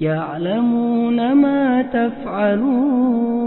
يعلمون ما تفعلون